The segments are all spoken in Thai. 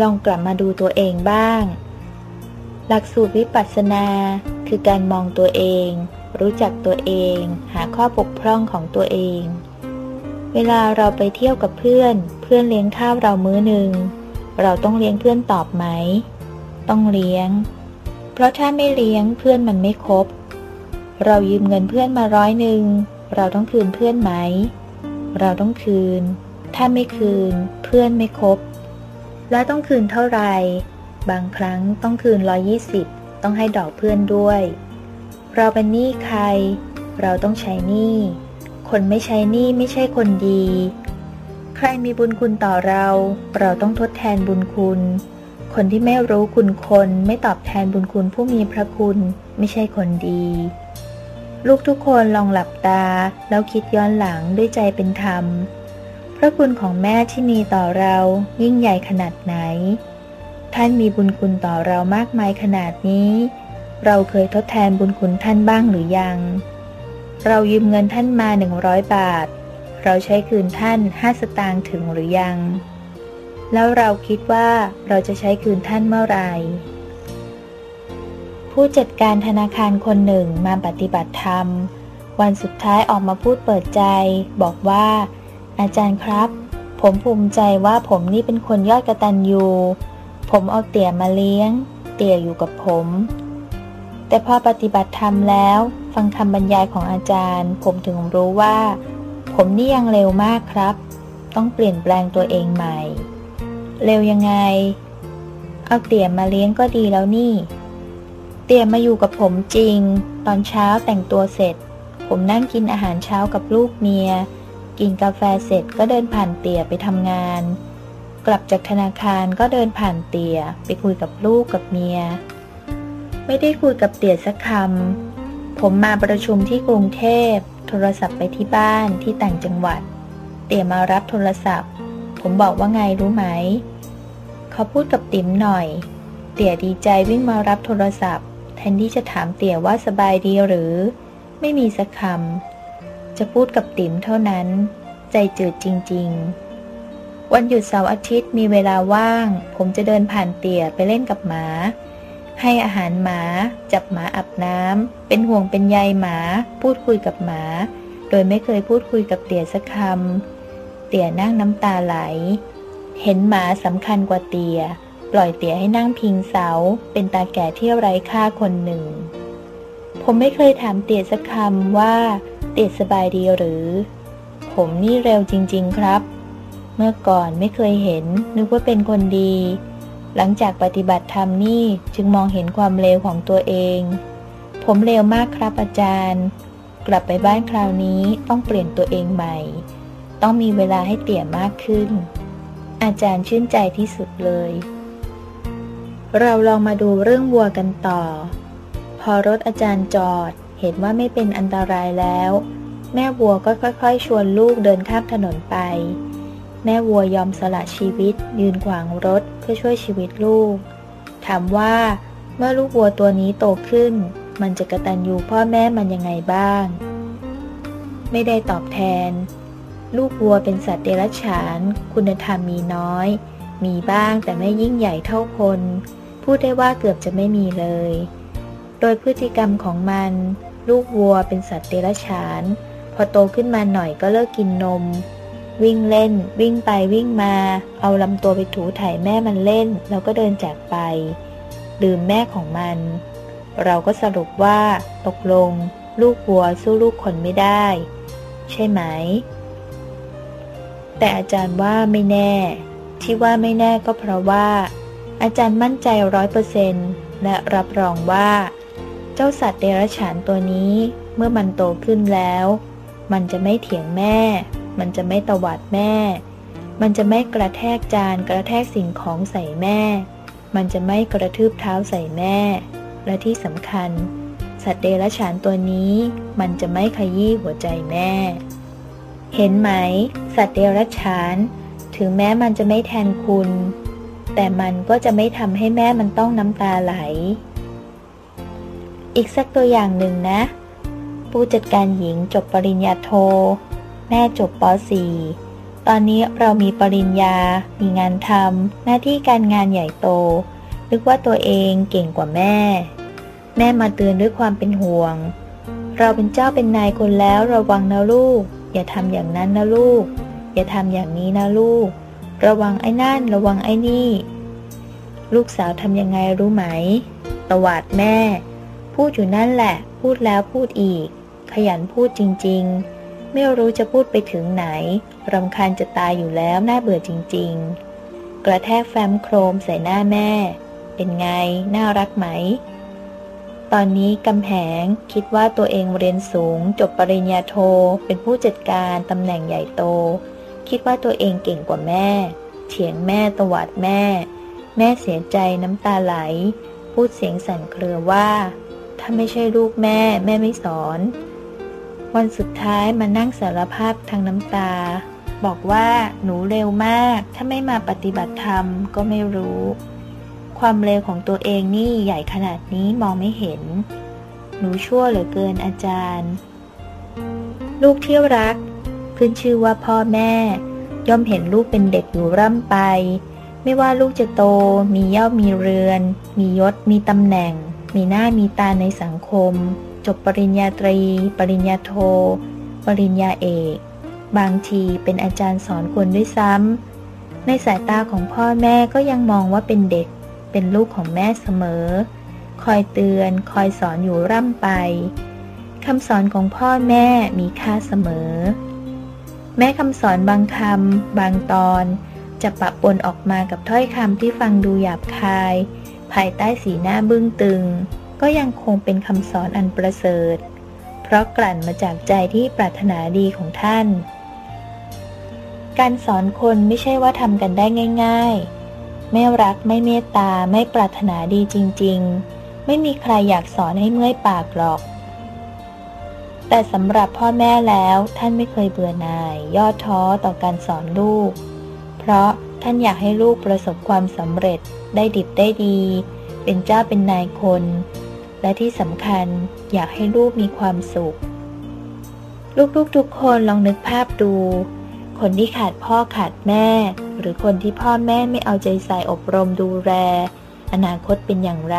ลองกลับมาดูตัวเองบ้าง หลักสูตรวิปัสสนา คือการมองตัวเอง รู้จักตัวเอง หาข้อบกพร่องของตัวเอง เวลาเราไปเที่ยวกับเพื่อน เพื่อนเลี้ยงข้าวเรามื้อหนึ่ง เราต้องเลี้ยงเพื่อนตอบไหม ต้องเลี้ยง เพราะถ้าไม่เลี้ยงเพื่อนมันไม่ครบ เรายืมเงินเพื่อนมาร้อยหนึ่ง เราต้องคืนเพื่อนไหม เราต้องคืน ถ้าไม่คืน เพื่อนไม่ครบ และต้องคืนเท่าไหร่ บางครั้งต้องคืน 120 ต้องให้ดอกเพื่อนด้วย เราเป็นหนี้ใคร เราต้องใช้หนี้ คนไม่ใช้หนี้ไม่ใช่คนดี ใครมีบุญคุณต่อเรา เราต้องทดแทนบุญคุณ คนที่ไม่รู้คุณคนไม่ตอบแทนบุญคุณผู้มีพระคุณไม่ใช่คนดีลูกทุกคนลองหลับตา แล้วคิดย้อนหลังด้วยใจเป็นธรรม ระคุณของแม่ที่มีต่อเรายิ่งใหญ่ขนาดไหน ท่านมีบุญคุณต่อเรามากมายขนาดนี้ เราเคยทดแทนบุญคุณท่านบ้างหรือยัง เรายืมเงินท่านมาหนึ่งร้อยบาท เราใช้คืนท่านห้าสตางค์ถึงหรือยัง แล้วเราคิดว่าเราจะใช้คืนท่านเมื่อไหร่ผู้จัดการธนาคารคนหนึ่งมาปฏิบัติธรรม วันสุดท้ายออกมาพูดเปิดใจ บอกว่า อาจารย์ครับ ผมภูมิใจว่าผมนี่เป็นคนยอดกระตันยูผมเอาเตี่ยมาเลี้ยง เตี่ยอยู่กับผม แต่พอปฏิบัติธรรมแล้ว ฟังคำบรรยายของอาจารย์ ผมถึงรู้ว่า ผมนี่ยังเร็วมากครับ ต้องเปลี่ยนแปลงตัวเองใหม่ เร็วยังไง เอาเตี่ยมาเลี้ยงก็ดีแล้วนี่ เตี่ยมาอยู่กับผมจริง ตอนเช้าแต่งตัวเสร็จ ผมนั่งกินอาหารเช้ากับลูกเมีย กินกาแฟเสร็จก็เดินผ่านเตี่ยไปทำงาน กลับจากธนาคารก็เดินผ่านเตี่ยไปคุยกับลูกกับเมีย ไม่ได้คุยกับเตี่ยสักคำผมมาประชุมที่กรุงเทพ โทรศัพท์ไปที่บ้านที่ต่างจังหวัด เตี่ยมารับโทรศัพท์ ผมบอกว่าไงรู้ไหม เขาพูดกับติ๋มหน่อย เตี่ยดีใจวิ่งมารับโทรศัพท์ แทนที่จะถามเตี่ยว่าสบายดีหรือ ไม่มีสักคำ จะพูดกับติ๋มเท่านั้น ใจจืดจริง ๆ วันหยุดเสาร์อาทิตย์มีเวลาว่าง ผมจะเดินผ่านเตี่ยไปเล่นกับหมา ให้อาหารหมา จับหมาอาบน้ำเป็นห่วงเป็นใยหมา พูดคุยกับหมา โดยไม่เคยพูดคุยกับเตี่ยสักคำเตี่ยนั่งน้ำตาไหล เห็นหมาสำคัญกว่าเตี่ยปล่อยเตี่ยให้นั่งพิงเสา เป็นตาแก่ที่ไร้ค่าคนหนึ่ง ผมไม่เคยถามเตี่ยสักคำว่า ตียสบายดีหรือ ผมนี่เร็วจริง ๆครับ เมื่อก่อนไม่เคยเห็น นึกว่าเป็นคนดี หลังจากปฏิบัติธรรมนี่จึงมองเห็นความเลวของตัวเอง ผมเลวมากครับอาจารย์ กลับไปบ้านคราวนี้ต้องเปลี่ยนตัวเองใหม่ ต้องมีเวลาให้เตี่ยมากขึ้น อาจารย์ชื่นใจที่สุดเลย เราลองมาดูเรื่องวัวกันต่อ พอรถอาจารย์จอด เห็นว่าไม่เป็นอันตรายแล้ว แม่วัวก็ค่อยๆ ชวนลูกเดินข้ามถนนไป แม่วัวยอมสละชีวิต ยืนขวางรถเพื่อช่วยชีวิตลูก ถามว่าเมื่อลูกวัวตัวนี้โตขึ้น มันจะกระตันยูพ่อแม่มันยังไงบ้าง ไม่ได้ตอบแทน ลูกวัวเป็นสัตว์เดรัจฉาน คุณธรรมมีน้อย มีบ้างแต่ไม่ยิ่งใหญ่เท่าคน พูดได้ว่าเกือบจะไม่มีเลย โดยพฤติกรรมของมัน ลูกวัวเป็นสัตว์เดรัจฉาน พอโตขึ้นมาหน่อยก็เลิกกินนม วิ่งเล่น วิ่งไปวิ่งมา เอาลำตัวไปถูถ่ายแม่มันเล่น แล้วก็เดินจากไป ลืมแม่ของมัน เราก็สรุปว่า ตกลง ลูกวัวสู้ลูกคนไม่ได้ ใช่ไหม แต่อาจารย์ว่าไม่แน่ ที่ว่าไม่แน่ก็เพราะว่า อาจารย์มั่นใจร้อยเปอร์เซนต์และรับรองว่า เจ้าสัตว์เดรัจฉานตัวนี้เมื่อมันโตขึ้นแล้ว มันจะไม่เถียงแม่ มันจะไม่ตวาดแม่ มันจะไม่กระแทกจานกระแทกสิ่งของใส่แม่ มันจะไม่กระทืบเท้าใส่แม่ และที่สำคัญ สัตว์เดรัจฉานตัวนี้ มันจะไม่ขยี้หัวใจแม่ เห็นไหม สัตว์เดรัจฉาน ถึงแม้มันจะไม่แทนคุณ แต่มันก็จะไม่ทำให้แม่มันต้องน้ำตาไหล อีกสักตัวอย่างหนึ่งนะ ผู้จัดการหญิงจบปริญญาโท แม่จบป .4 ตอนนี้เรามีปริญญา มีงานทำหน้าที่การงานใหญ่โต นึกว่าตัวเองเก่งกว่าแม่ แม่มาเตือนด้วยความเป็นห่วง เราเป็นเจ้าเป็นนายคนแล้วระวังนะลูก อย่าทำอย่างนั้นนะลูก อย่าทำอย่างนี้นะลูก ระวังไอ้นั่น ระวังไอ้นี่ ลูกสาวทำยังไงรู้ไหม ตวาดแม่ พูดอยู่นั่นแหละ พูดแล้วพูดอีก ขยันพูดจริงๆ ไม่รู้จะพูดไปถึงไหนรำคาญจะตายอยู่แล้วน่าเบื่อจริง ๆ กระแทกแฟ้มโครมใส่หน้าแม่ เป็นไง น่ารักไหม ตอนนี้กำแหงคิดว่าตัวเองเรียนสูง จบปริญญาโท เป็นผู้จัดการตำแหน่งใหญ่โต คิดว่าตัวเองเก่งกว่าแม่เถียงแม่ตวาดแม่ แม่เสียใจน้ำตาไหล พูดเสียงสั่นเครือว่า ถ้าไม่ใช่ลูกแม่ แม่ไม่สอน วันสุดท้ายมานั่งสารภาพทางน้ำตา บอกว่าหนูเร็วมาก ถ้าไม่มาปฏิบัติธรรมก็ไม่รู้ ความเร็วของตัวเองนี่ใหญ่ขนาดนี้มองไม่เห็น หนูชั่วเหลือเกินอาจารย์ ลูกเที่ยวรัก ขึ้นชื่อว่าพ่อแม่ ย่อมเห็นลูกเป็นเด็กอยู่ร่ำไปไม่ว่าลูกจะโต มีเย่ามีเรือน มียศ มีตำแหน่ง มีหน้ามีตาในสังคม จบปริญญาตรี ปริญญาโท ปริญญาเอก บางทีเป็นอาจารย์สอนคนด้วยซ้ำในสายตาของพ่อแม่ก็ยังมองว่าเป็นเด็ก เป็นลูกของแม่เสมอ คอยเตือน คอยสอนอยู่ร่ำไปคำสอนของพ่อแม่มีค่าเสมอ แม้คำสอนบางคำบางตอน จะปะปนออกมากับถ้อยคำที่ฟังดูหยาบคาย ภายใต้สีหน้าบึ้งตึง ก็ยังคงเป็นคำสอนอันประเสริฐ เพราะกลั่นมาจากใจที่ปรารถนาดีของท่าน การสอนคนไม่ใช่ว่าทำกันได้ง่าย ๆ ไม่รักไม่เมตตาไม่ปรารถนาดีจริง ๆ ไม่มีใครอยากสอนให้เมื่อยปากหรอก แต่สำหรับพ่อแม่แล้วท่านไม่เคยเบื่อหน่ายย่อท้อต่อการสอนลูก เพราะ ท่านอยากให้ลูกประสบความสำเร็จได้ดิบได้ดี เป็นเจ้าเป็นนายคน และที่สำคัญอยากให้ลูกมีความสุข ลูกๆทุกคนลองนึกภาพดู คนที่ขาดพ่อขาดแม่ หรือคนที่พ่อแม่ไม่เอาใจใส่อบรมดูแลอนาคตเป็นอย่างไร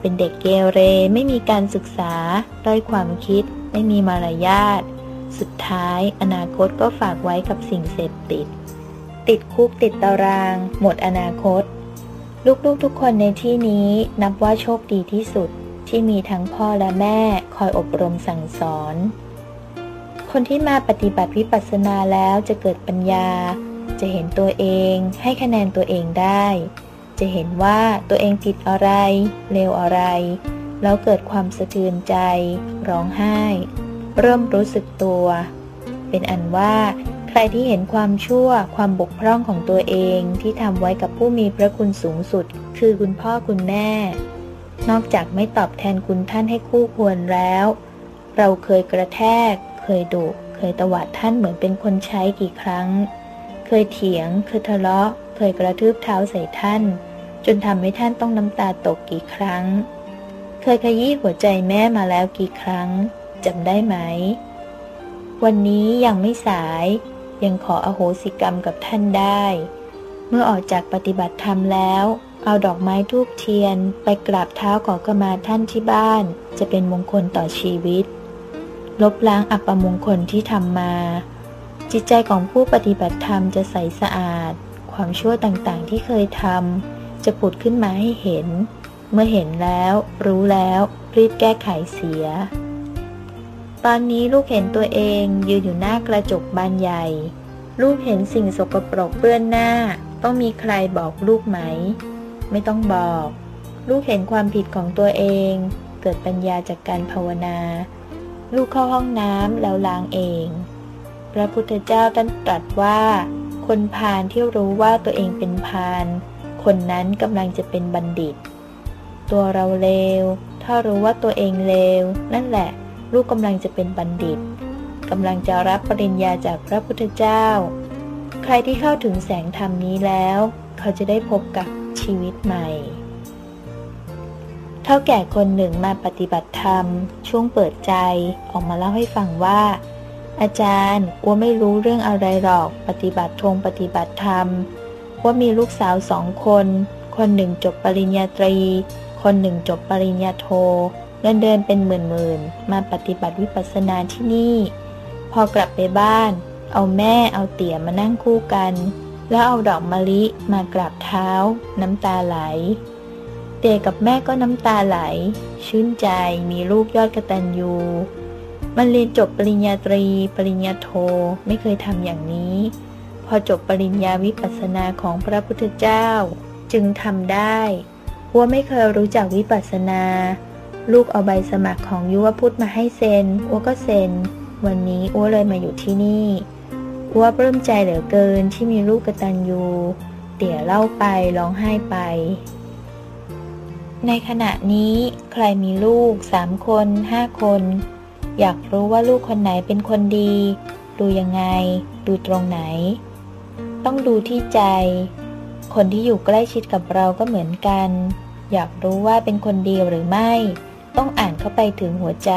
เป็นเด็กเกเรไม่มีการศึกษาด้อยความคิด ไม่มีมารยาท สุดท้ายอนาคตก็ฝากไว้กับสิ่งเสพติด ติดคุกติดตาราง หมดอนาคต ลูกๆทุกคนในที่นี้นับว่าโชคดีที่สุดที่มีทั้งพ่อและแม่คอยอบรมสั่งสอน คนที่มาปฏิบัติวิปัสสนาแล้วจะเกิดปัญญา จะเห็นตัวเองให้คะแนนตัวเองได้ จะเห็นว่าตัวเองผิดอะไร เลวอะไร แล้วเกิดความสะเทือนใจ ร้องไห้ เริ่มรู้สึกตัว เป็นอันว่า ใครที่เห็นความชั่วความบกพร่องของตัวเองที่ทำไว้กับผู้มีพระคุณสูงสุด คือคุณพ่อคุณแม่ นอกจากไม่ตอบแทนคุณท่านให้คู่ควรแล้ว เราเคยกระแทก เคยดุเคยตวาดท่านเหมือนเป็นคนใช้กี่ครั้ง เคยเถียง เคยทะเลาะ เคยกระทืบเท้าใส่ท่าน จนทำให้ท่านต้องน้ำตาตกกี่ครั้ง เคยขยี้หัวใจแม่มาแล้วกี่ครั้งจำได้ไหมวันนี้ยังไม่สาย ยังขออโหสิกรรมกับท่านได้ เมื่อออกจากปฏิบัติธรรมแล้ว เอาดอกไม้ทูบเทียน ไปกราบเท้าขอขมาท่านที่บ้าน จะเป็นมงคลต่อชีวิต ลบล้างอัปมงคลที่ทำมา จิตใจของผู้ปฏิบัติธรรมจะใสสะอาด ความชั่วต่างๆที่เคยทำจะผุดขึ้นมาให้เห็น เมื่อเห็นแล้ว รู้แล้วรีบแก้ไขเสีย ตอนนี้ลูกเห็นตัวเองยืนอยู่หน้ากระจกบานใหญ่ ลูกเห็นสิ่งสกปรกเปื้อนหน้า ต้องมีใครบอกลูกไหม ไม่ต้องบอก ลูกเห็นความผิดของตัวเอง เกิดปัญญาจากการภาวนา ลูกเข้าห้องน้ำแล้วล้างเอง พระพุทธเจ้าท่านตรัสว่าคคนพาลที่รู้ว่าตัวเองเป็นพาลคนนั้นกำลังจะเป็นบัณฑิต ตัวเราเลว ถ้ารู้ว่าตัวเองเลว นั่นแหละ ลูกกำลังจะเป็นบัณฑิตกำลังจะรับปริญญาจากพระพุทธเจ้า ใครที่เข้าถึงแสงธรรมนี้แล้ว เขาจะได้พบกับชีวิตใหม่ เท่าแก่คนหนึ่งมาปฏิบัติธรรม ช่วงเปิดใจออกมาเล่าให้ฟังว่า อาจารย์ว่าไม่รู้เรื่องอะไรหรอกปฏิบัติทงปฏิบัติธรรม ว่ามีลูกสาวสองคน คนหนึ่งจบปริญญาตรี คนหนึ่งจบปริญญาโท เงินเดือนเป็นหมื่นๆ มาปฏิบัติวิปัสสนาที่นี่ พอกลับไปบ้าน เอาแม่เอาเตี่ยมานั่งคู่กัน แล้วเอาดอกมะลิมากราบเท้า น้ำตาไหล เตี่ยกับแม่ก็น้ำตาไหล ชื่นใจมีลูกยอดกระตันยูมันเรียนจบปริญญาตรี ปริญญาโทไม่เคยทำอย่างนี้ พอจบปริญญาวิปัสสนาของพระพุทธเจ้า จึงทำได้ว่าไม่เคยรู้จักวิปัสสนา ลูกเอาใบสมัครของยุวพุทธมาให้เซ็นอ้วก็เซ็น วันนี้อ้วเลยมาอยู่ที่นี่อ้วปลื้มใจเหลือเกินที่มีลูกกระตัญญูเตี่ยเล่าไปร้องไห้ไป ในขณะนี้ใครมีลูกสามคนห้าคน อยากรู้ว่าลูกคนไหนเป็นคนดี ดูยังไง ดูตรงไหน ต้องดูที่ใจ คนที่อยู่ใกล้ชิดกับเราก็เหมือนกัน อยากรู้ว่าเป็นคนดีหรือไม่ ต้องอ่านเข้าไปถึงหัวใจ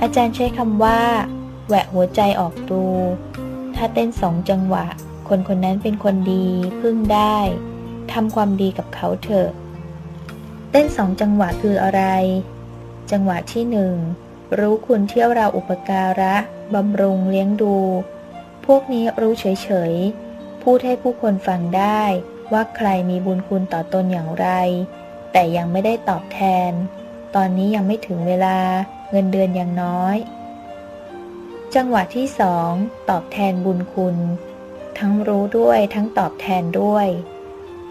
อาจารย์ใช้คำว่า แหวะหัวใจออกดู ถ้าเต้นสองจังหวะ คนคนนั้นเป็นคนดีพึ่งได้ทำความดีกับเขาเถอะ เต้นสองจังหวะคืออะไร จังหวะที่หนึ่งรู้คุณเที่ยวเราอุปการะบำรุงเลี้ยงดู พวกนี้รู้เฉยๆ พูดให้ผู้คนฟังได้ว่าใครมีบุญคุณต่อตนอย่างไร แต่ยังไม่ได้ตอบแทน ตอนนี้ยังไม่ถึงเวลาเงินเดือนยังน้อย จังหวะที่สองตอบแทนบุญคุณ ทั้งรู้ด้วยทั้งตอบแทนด้วย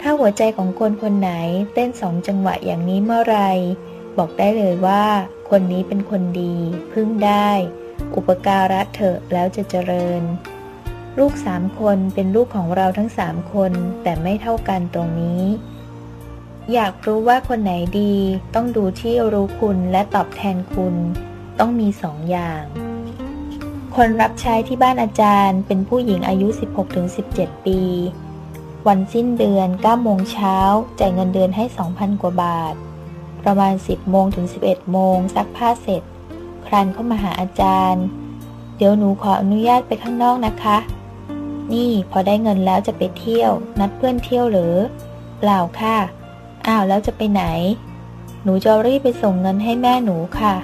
ถ้าหัวใจของคนคนไหนเต้นสองจังหวะอย่างนี้เมื่อไร บอกได้เลยว่า คนนี้เป็นคนดี พึ่งได้ อุปการะเถอะแล้วจะเจริญ ลูกสามคนเป็นลูกของเราทั้งสามคนแต่ไม่เท่ากันตรงนี้ อยากรู้ว่าคนไหนดี ต้องดูที่รู้คุณและตอบแทนคุณ ต้องมีสองอย่าง คนรับใช้ที่บ้านอาจารย์เป็นผู้หญิงอายุ 16-17 ปี วันสิ้นเดือน9โมงเช้าจ่ายเงินเดือนให้ 2,000 กว่าบาท ประมาณ 10โมงถึง 11โมงซักผ้าเสร็จ ครันเข้ามาหาอาจารย์ เดี๋ยวหนูขออนุญาตไปข้างนอกนะคะ นี่พอได้เงินแล้วจะไปเที่ยว นัดเพื่อนเที่ยวหรือ เปล่าค่ะ อ้าวแล้วจะไปไหน หนูจะรีบไปส่งเงินให้แม่หนูค่ะ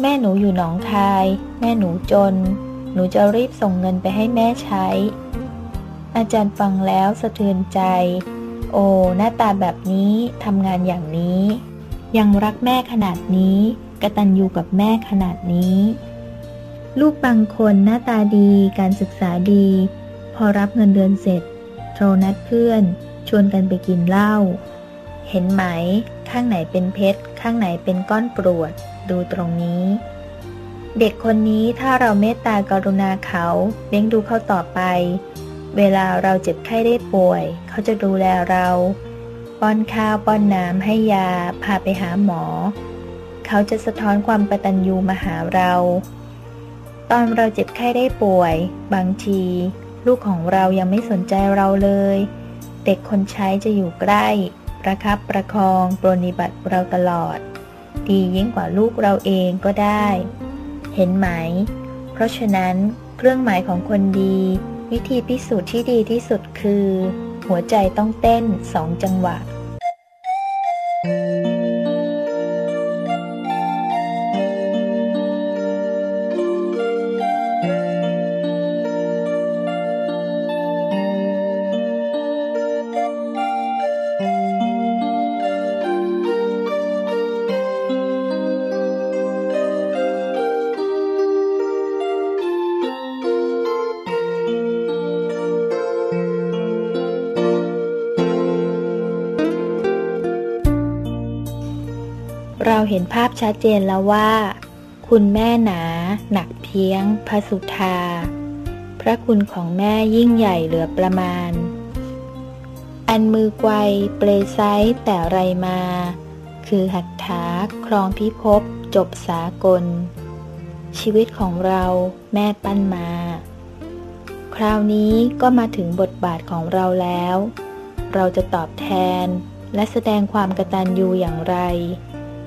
แม่หนูอยู่หนองคาย แม่หนูจน หนูจะรีบส่งเงินไปให้แม่ใช้ อาจารย์ฟังแล้วสะเทือนใจ โอ้หน้าตาแบบนี้ทำงานอย่างนี้ ยังรักแม่ขนาดนี้กระตัญญูกับแม่ขนาดนี้ ลูกบางคนหน้าตาดีการศึกษาดี พอรับเงินเดือนเสร็จ โทรนัดเพื่อน ชวนกันไปกินเหล้า เห็นไหม ข้างไหนเป็นเพชร ข้างไหนเป็นก้อนกรวด ดูตรงนี้ เด็กคนนี้ถ้าเราเมตตากรุณาเขาเลี้ยงดูเขาต่อไป เวลาเราเจ็บไข้ได้ป่วย เขาจะดูแลเรา ป้อนข้าวป้อนน้ำให้ยา พาไปหาหมอ เขาจะสะท้อนความกตัญญูมาหาเรา ตอนเราเจ็บไข้ได้ป่วย บางที ลูกของเรายังไม่สนใจเราเลย เด็กคนใช้จะอยู่ใกล้ ประคับประคองปรนิบัติเราตลอด ดียิ่งกว่าลูกเราเองก็ได้ เห็นไหม เพราะฉะนั้นเครื่องหมายของคนดี วิธีพิสูจน์ที่ดีที่สุดคือ หัวใจต้องเต้นสองจังหวะเร เห็นภาพชัดเจนแล้วว่า คุณแม่หนา หนักเพียง พระสุธา พระคุณของแม่ยิ่งใหญ่เหลือประมาณ อันมือไกวเปรไซแต่ไรมา คือหัตถาครองพิภพจบสากล ชีวิตของเราแม่ปั้นมา คราวนี้ก็มาถึงบทบาทของเราแล้ว เราจะตอบแทนและแสดงความกตัญญูอย่างไร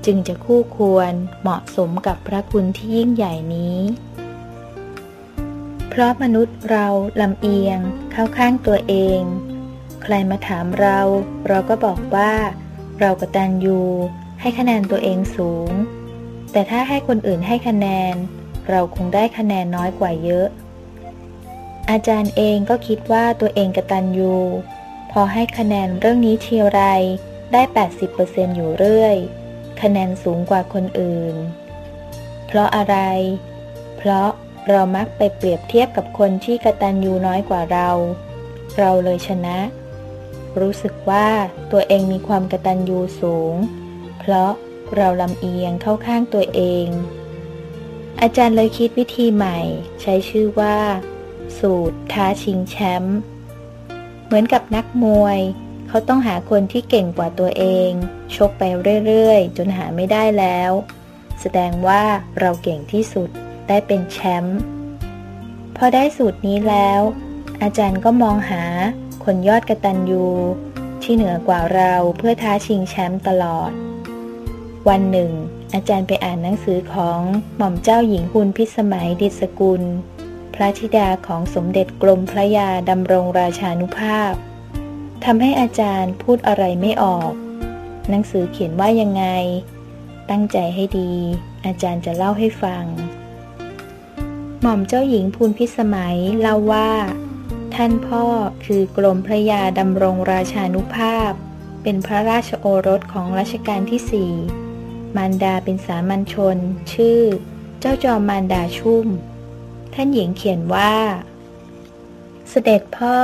จึงจะคู่ควรเหมาะสมกับพระคุณที่ยิ่งใหญ่นี้ เพราะมนุษย์เราลำเอียงเข้าข้างตัวเอง ใครมาถามเรา เราก็บอกว่า เรากตัญญูให้คะแนนตัวเองสูง แต่ถ้าให้คนอื่นให้คะแนน เราคงได้คะแนนน้อยกว่าเยอะ อาจารย์เองก็คิดว่าตัวเองกตัญญูพอให้คะแนนเรื่องนี้ทีไรได้ 80%อยู่เรื่อย คะแนนสูงกว่าคนอื่น เพราะอะไร เพราะเรามักไปเปรียบเทียบกับคนที่กระตันยูน้อยกว่าเรา เราเลยชนะ รู้สึกว่าตัวเองมีความกระตันยูสูง เพราะเราลำเอียงเข้าข้างตัวเอง อาจารย์เลยคิดวิธีใหม่ ใช้ชื่อว่า สูตรท้าชิงแชมป์ เหมือนกับนักมวย เขาต้องหาคนที่เก่งกว่าตัวเอง ชกไปเรื่อยๆ จนหาไม่ได้แล้ว แสดงว่าเราเก่งที่สุดได้เป็นแชมป์พอได้สูตรนี้แล้ว อาจารย์ก็มองหาคนยอดกระตันยูที่เหนือกว่าเราเพื่อท้าชิงแชมป์ตลอด วันหนึ่ง อาจารย์ไปอ่านหนังสือของหม่อมเจ้าหญิงหุนพิสมัยดิษกุล พระธิดาของสมเด็จกรมพระยาดำรงราชานุภาพ ทำให้อาจารย์พูดอะไรไม่ออก หนังสือเขียนว่ายังไง ตั้งใจให้ดี อาจารย์จะเล่าให้ฟัง หม่อมเจ้าหญิงพูนพิสมัยเล่าว่า ท่านพ่อคือกรมพระยาดำรงราชานุภาพ เป็นพระราชโอรสของรัชกาลที่สี่มารดาเป็นสามัญชน ชื่อ เจ้าจอมมารดาชุ่ม ท่านหญิงเขียนว่า เสด็จพ่อ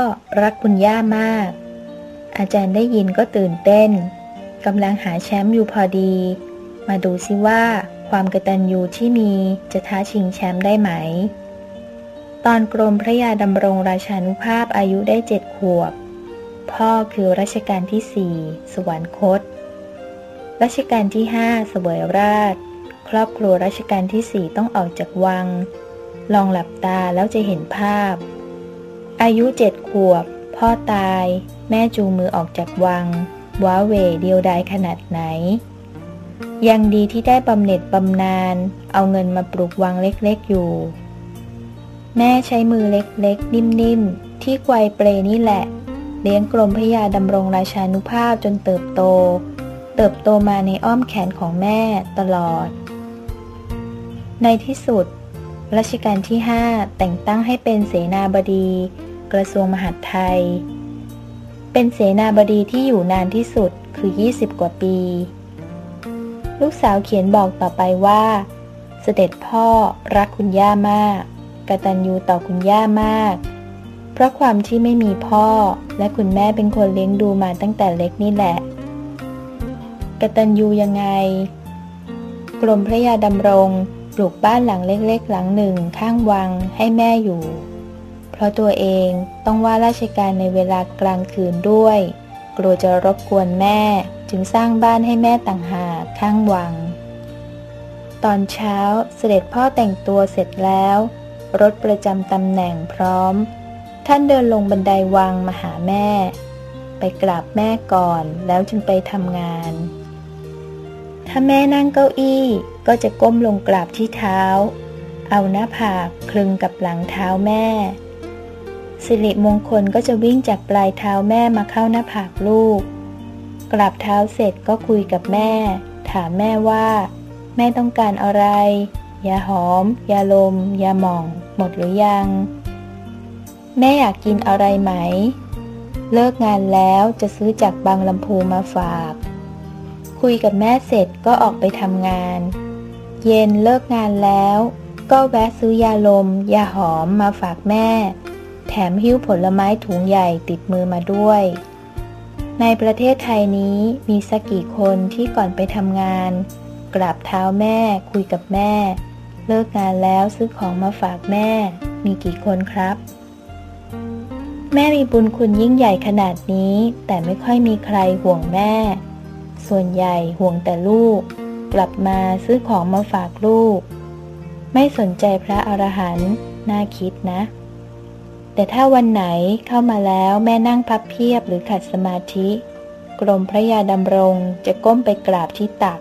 รักคุณย่ามาก อาจารย์ได้ยินก็ตื่นเต้นกำลังหาแชมป์อยู่พอดี มาดูซิว่าความกระตัญญูที่มีจะท้าชิงแชมป์ได้ไหม ตอนกรมพระยาดำรงราชานุภาพอายุได้เจ็ดขวบ พ่อคือรัชกาลที่สี่สวรรคต รัชกาลที่ห้าสวยราช ครอบครัวรัชกาลที่สี่ต้องออกจากวัง ลองหลับตาแล้วจะเห็นภาพ อายุเจ็ดขวบ พ่อตาย แม่จูงมือออกจากวัง ว้าเวเดียวดายขนาดไหน ยังดีที่ได้บำเหน็จบำนาญเอาเงินมาปลูกวังเล็กๆอยู่ แม่ใช้มือเล็กๆ นิ่มๆ ที่ไกวเปรนี่แหละ เลี้ยงกรมพยาดำรงราชานุภาพจนเติบโต เติบโตมาในอ้อมแขนของแม่ตลอด ในที่สุดรัชกาลที่ 5 แต่งตั้งให้เป็นเสนาบดี กระทรวงมหาดไทย เป็นเสนาบดีที่อยู่นานที่สุดคือ 20 กว่าปี ลูกสาวเขียนบอกต่อไปว่า เสด็จพ่อรักคุณย่ามาก กตัญญูต่อคุณย่ามาก เพราะความที่ไม่มีพ่อและคุณแม่เป็นคนเลี้ยงดูมาตั้งแต่เล็กนี่แหละ กตัญญูยังไง กรมพระยาดำรงปลูกบ้านหลังเล็กๆ หลังหนึ่งข้างวังให้แม่อยู่ ราะตัวเองต้องว่าราชการในเวลากลางคืนด้วย กลัวจะรบกวนแม่จึงสร้างบ้านให้แม่ต่างหากข้างวัง ตอนเช้าเสด็จพ่อแต่งตัวเสร็จแล้ว รถประจำตำแหน่งพร้อม ท่านเดินลงบันไดวังมาหาแม่ ไปกราบแม่ก่อนแล้วจึงไปทำงาน ถ้าแม่นั่งเก้าอี้ก็จะก้มลงกราบที่เท้า เอาหน้าผากคลึงกับหลังเท้าแม่ สิริมงคลก็จะวิ่งจากปลายเท้าแม่มาเข้าหน้าผากลูก กราบเท้าเสร็จก็คุยกับแม่ ถามแม่ว่า แม่ต้องการอะไรยาหอม ยาลม ยาหม่อง หมดหรือยัง แม่อยากกินอะไรไหม เลิกงานแล้วจะซื้อจากบางลำพูมาฝาก คุยกับแม่เสร็จก็ออกไปทำงาน เย็นเลิกงานแล้ว ก็แวะซื้อยาลม ยาหอมมาฝากแม่ แถมหิ้วผลไม้ถุงใหญ่ติดมือมาด้วย ในประเทศไทยนี้มีสักกี่คนที่ก่อนไปทำงาน กราบเท้าแม่ คุยกับแม่ เลิกงานแล้วซื้อของมาฝากแม่ มีกี่คนครับ แม่มีบุญคุณยิ่งใหญ่ขนาดนี้ แต่ไม่ค่อยมีใครห่วงแม่ ส่วนใหญ่ห่วงแต่ลูก กลับมาซื้อของมาฝากลูก ไม่สนใจพระอรหันต์น่าคิดนะ แต่ถ้าวันไหนเข้ามาแล้วแม่นั่งพับเพียบหรือขัดสมาธิ กรมพระยาดำรงจะก้มไปกราบที่ตัก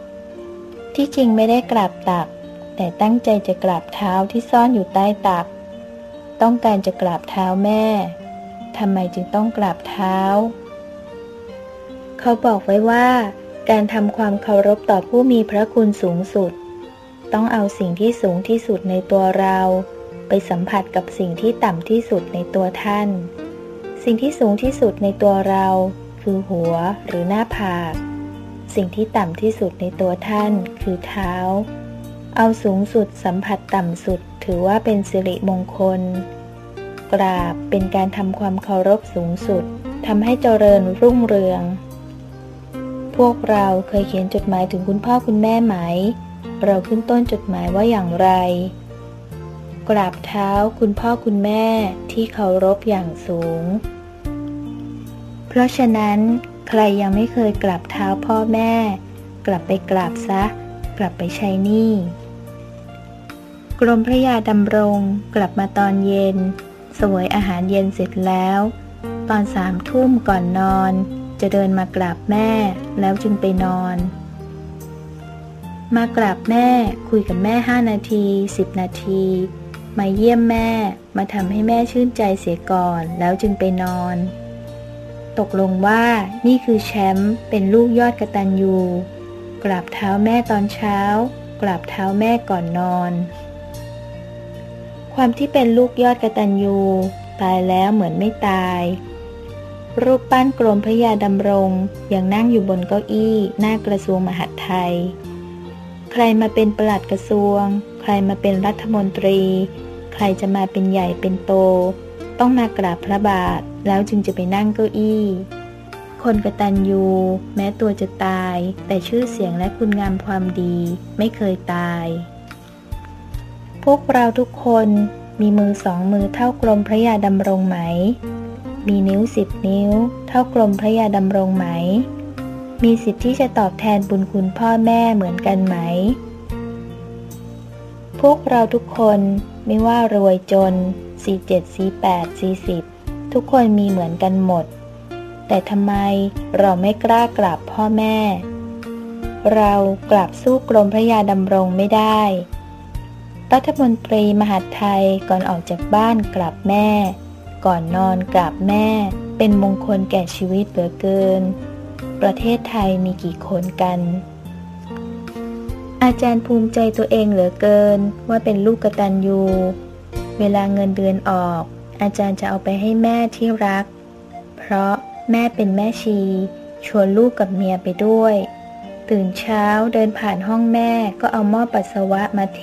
ที่จริงไม่ได้กราบตัก แต่ตั้งใจจะกราบเท้าที่ซ่อนอยู่ใต้ตัก ต้องการจะกราบเท้าแม่ทำไมจึงต้องกราบเท้า เขาบอกไว้ว่า การทำความเคารพต่อผู้มีพระคุณสูงสุด ต้องเอาสิ่งที่สูงที่สุดในตัวเรา ไปสัมผัสกับสิ่งที่ต่ำที่สุดในตัวท่าน สิ่งที่สูงที่สุดในตัวเรา คือหัวหรือหน้าผาก สิ่งที่ต่ำที่สุดในตัวท่าน คือเท้า เอาสูงสุดสัมผัสต่ำสุดถือว่าเป็นสิริมงคล กราบเป็นการทำความเคารพสูงสุดทำให้เจริญรุ่งเรือง พวกเราเคยเขียนจดหมายถึงคุณพ่อคุณแม่ไหม เราขึ้นต้นจดหมายว่าอย่างไร กราบเท้าคุณพ่อคุณแม่ที่เคารพอย่างสูง เพราะฉะนั้น ใครยังไม่เคยกราบเท้าพ่อแม่ กลับไปกราบซะ กลับไปใช้นี้กรมพระยาดำรงกลับมาตอนเย็น สวยอาหารเย็นเสร็จแล้ว ตอนสามทุ่มก่อนนอน จะเดินมากราบแม่แล้วจึงไปนอนมากราบแม่คุยกับแม่ห้านาทีสิบนาที มาเยี่ยมแม่ มาทำให้แม่ชื่นใจเสียก่อนแล้วจึงไปนอน ตกลงว่านี่คือแชมป์เป็นลูกยอดกระตันยูกราบเท้าแม่ตอนเช้า กราบเท้าแม่ก่อนนอน ความที่เป็นลูกยอดกระตันยูตายแล้วเหมือนไม่ตาย รูปปั้นกรมพระยาดำรงยังนั่งอยู่บนเก้าอี้หน้ากระทรวงมหาดไทย ใครมาเป็นประหลัดกระทรวง ใครมาเป็นรัฐมนตรี ใครจะมาเป็นใหญ่เป็นโต ต้องมากราบพระบาทแล้วจึงจะไปนั่งเก้าอี้ คนกระตันยูแม้ตัวจะตาย แต่ชื่อเสียงและคุณงามความดีไม่เคยตาย พวกเราทุกคนมีมือสองมือเท่ากลมพระยาดำรงไหม มีนิ้วสิบนิ้ว เท่ากลมพระยาดำรงไหม มีสิทธิ์ที่จะตอบแทนบุญคุณพ่อแม่เหมือนกันไหม พวกเราทุกคนไม่ว่ารวยจน 47 48 40 ทุกคนมีเหมือนกันหมด แต่ทำไมเราไม่กล้ากราบพ่อแม่ เรากราบสู้กรมพระยาดำรงไม่ได้ รัฐมนตรีมหาดไทยก่อนออกจากบ้านกราบแม่ ก่อนนอนกราบแม่ เป็นมงคลแก่ชีวิตเหลือเกิน ประเทศไทยมีกี่คนกัน อาจารย์ภูมิใจตัวเองเหลือเกินว่าเป็นลูกกตัญญู เวลาเงินเดือนออก อาจารย์จะเอาไปให้แม่ที่รัก เพราะแม่เป็นแม่ชี ชวนลูกกับเมียไปด้วย ตื่นเช้าเดินผ่านห้องแม่ก็เอาหม้อปัสสาวะมาเท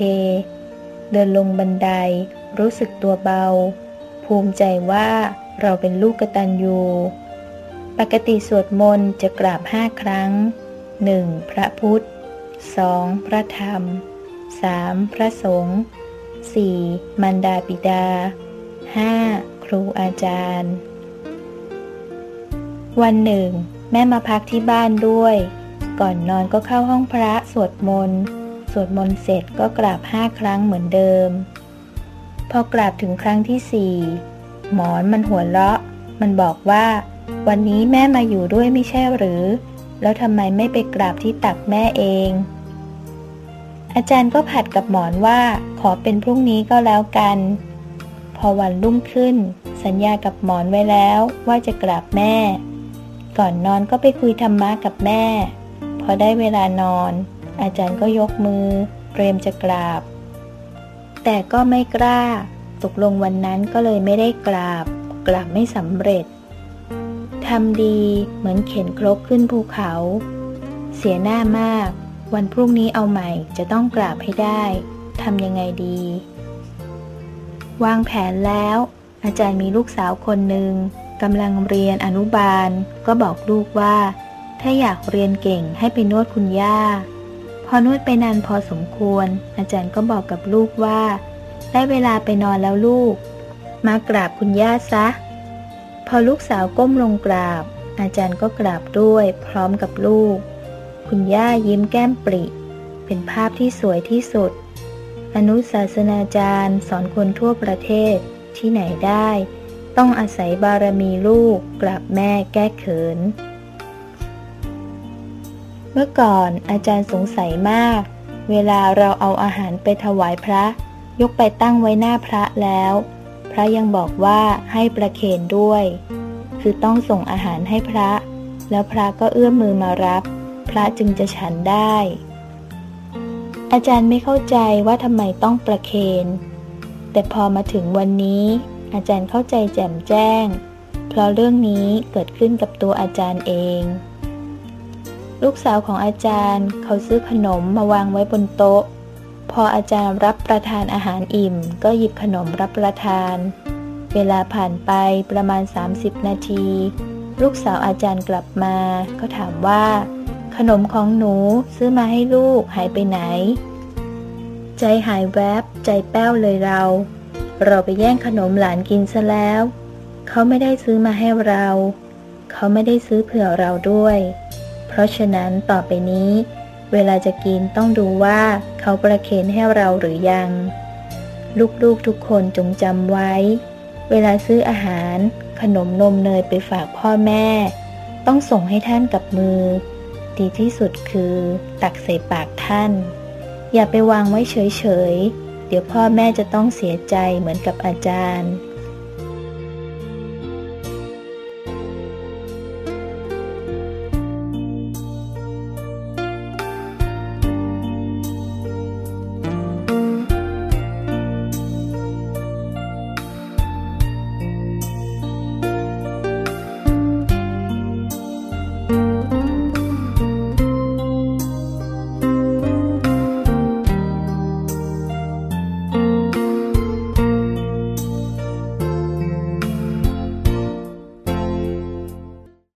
เดินลงบันไดรู้สึกตัวเบา ภูมิใจว่าเราเป็นลูกกตัญญู ปกติสวดมนต์จะกราบห้าครั้ง 1. พระพุทธ 2. พระธรรม 3. พระสงฆ์ 4. มันดาปิดา 5. ครูอาจารย์ วันหนึ่ง แม่มาพักที่บ้านด้วย ก่อนนอนก็เข้าห้องพระสวดมนต์ สวดมนต์เสร็จก็กราบห้าครั้งเหมือนเดิม พอกราบถึงครั้งที่สี่หมอนมันหัวเราะ มันบอกว่า วันนี้แม่มาอยู่ด้วยไม่ใช่หรือ แล้วทำไมไม่ไปกราบที่ตักแม่เอง อาจารย์ก็ผัดกับหมอนว่าขอเป็นพรุ่งนี้ก็แล้วกัน พอวันรุ่งขึ้น สัญญากับหมอนไว้แล้วว่าจะกราบแม่ ก่อนนอนก็ไปคุยธรรมะกับแม่ พอได้เวลานอน อาจารย์ก็ยกมือ เตรียมจะกราบ แต่ก็ไม่กล้า ตกลงวันนั้นก็เลยไม่ได้กราบ กราบไม่สำเร็จ ทำดีเหมือนเข็นครกขึ้นภูเขา เสียหน้ามาก วันพรุ่งนี้เอาใหม่จะต้องกราบให้ได้ทำยังไงดี วางแผนแล้ว อาจารย์มีลูกสาวคนหนึ่งกำลังเรียนอนุบาล ก็บอกลูกว่า ถ้าอยากเรียนเก่งให้ไปนวดคุณย่าพพอนวดไปนานพอสมควร อาจารย์ก็บอกกับลูกว่า ได้เวลาไปนอนแล้วลูก มากราบคุณย่าซะ พอลูกสาวก้มลงกราบ อาจารย์ก็กราบด้วยพร้อมกับลูก คุณย่ายิ้มแก้มปริ เป็นภาพที่สวยที่สุด อนุศาสนาจารย์สอนคนทั่วประเทศที่ไหนได้ ต้องอาศัยบารมีลูกกราบแม่แก้เขิน เมื่อก่อนอาจารย์สงสัยมาก เวลาเราเอาอาหารไปถวายพระ ยกไปตั้งไว้หน้าพระแล้ว พระยังบอกว่าให้ประเคนด้วย คือต้องส่งอาหารให้พระ แล้วพระก็เอื้อมมือมารับ พระจึงจะฉันได้ อาจารย์ไม่เข้าใจว่าทำไมต้องประเคน แต่พอมาถึงวันนี้ อาจารย์เข้าใจแจ่มแจ้ง เพราะเรื่องนี้เกิดขึ้นกับตัวอาจารย์เอง ลูกสาวของอาจารย์เขาซื้อขนมมาวางไว้บนโต๊ะ พออาจารย์รับประทานอาหารอิ่ม ก็หยิบขนมรับประทาน เวลาผ่านไปประมาณ 30 นาที ลูกสาวอาจารย์กลับมา ก็ถามว่า ขนมของหนูซื้อมาให้ลูกหายไปไหน ใจหายแวบ ใจแป้วเลยเรา เราไปแย่งขนมหลานกินซะแล้ว เขาไม่ได้ซื้อมาให้เรา เขาไม่ได้ซื้อเผื่อเราด้วย เพราะฉะนั้นต่อไปนี้ เวลาจะกินต้องดูว่าเขาประเคนให้เราหรือยัง ลูกๆทุกคนจงจำไว้ เวลาซื้ออาหาร ขนมนมเนยไปฝากพ่อแม่ ต้องส่งให้ท่านกับมือ ดีที่สุดคือตักใส่ปากท่าน อย่าไปวางไว้เฉยๆ เดี๋ยวพ่อแม่จะต้องเสียใจเหมือนกับอาจารย์